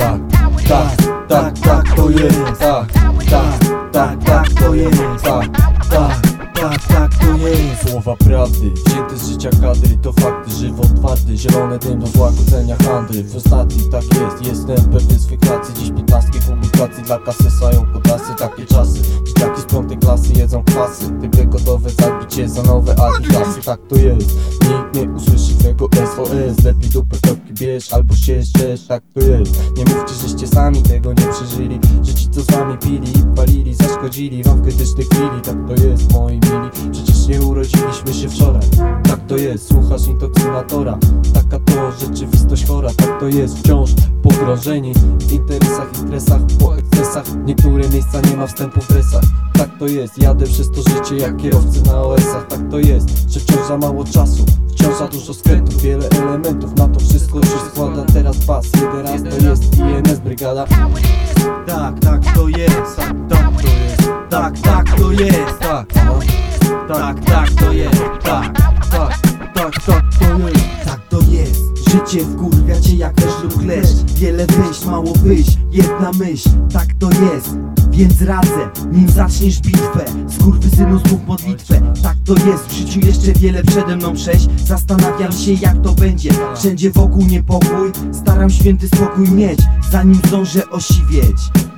tak, tak, tak, tak to jest Tak, tak, tak, tak to jest Tak, tak, tak, tak to jest. Słowa prawdy, wzięte z życia kadry To fakty, żywot twardy Zielone dym do złagodzenia handry. W ostatnim tak jest, jestem pewny swych racji Dziś piętnastki komunikacji dla kasy Sają kutasy, takie czasy Dzieciaki z piątej klasy jedzą kwasy. Typy gotowe zabić je za nowe aditasy Tak to jest twego SOS Lepiej dupę kropki bierz albo się Tak to jest, nie mówcie, żeście sami tego nie przeżyli. Że ci co z wami pili i palili Zaszkodzili. Wam w krytycznej chwili Tak to jest moi mili. Przecież nie urodziliśmy się wczoraj. Tak to jest, słuchasz intoksynatora Taka to rzeczywistość chora Tak to jest, wciąż pogrążeni W interesach i stresach, po ekscesach. Niektóre miejsca nie ma wstępu w dresach. Tak to jest, jadę przez to życie jak kierowcy na OS-ach Tak to jest, że wciąż za mało czasu Wciąż za dużo skrętów, wiele elementów Na to wszystko się składa. Teraz pas Jeden raz to jest INS Brygada. Tak, tak to jest Tak, to jest. Tak, tak to jest Tak, no. Tak, tak to jest Tak, tak, tak, tak, tak to jest Życie wkurwia cię jak też lub kleszcz Wiele wyjść, mało wyjść, jedna myśl Tak to jest. Więc radzę, nim zaczniesz bitwę. Skurwysynu zmów modlitwę Tak to jest, w życiu jeszcze wiele przede mną przejść. Zastanawiam się jak to będzie. Wszędzie wokół niepokój. Staram święty spokój mieć Zanim zdążę osiwieć.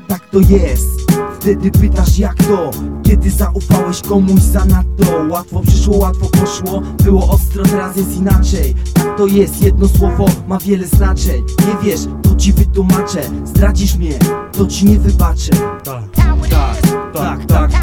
Tak to jest Wtedy pytasz jak to? Kiedy zaufałeś komuś zanadto Łatwo przyszło, łatwo poszło Było ostro, teraz jest inaczej. Tak to jest, jedno słowo ma wiele znaczeń. Nie wiesz, to ci wytłumaczę. Zdradzisz mnie, to ci nie wybaczę. Tak, Tak, tak, tak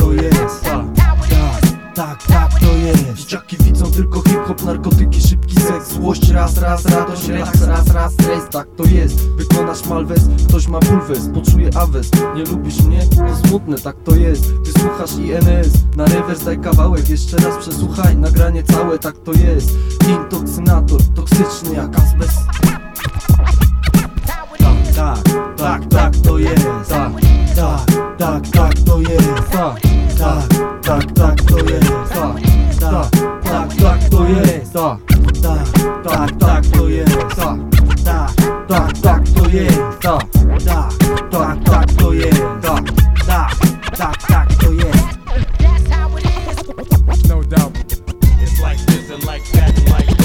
tylko hip-hop, narkotyki, szybki seks Złość, raz, raz, radość, relaks, raz, raz, stres Tak to jest, wykonasz malwes, ktoś ma bulwes Poczuje awes, nie lubisz mnie? To smutne, tak to jest. Ty słuchasz INS, na rewers daj kawałek Jeszcze raz przesłuchaj, nagranie całe, tak to jest. Intoksynator, toksyczny jak azbest Tak, tak, tak Tak, Tak, tak, tak to jest. Tak, Tak, tak, tak tak, tak, tak to jest, tak, tak, tak, tak to jest, tak, tak, tak, tak to jest, tak, tak, tak. No doubt. It's like this and like that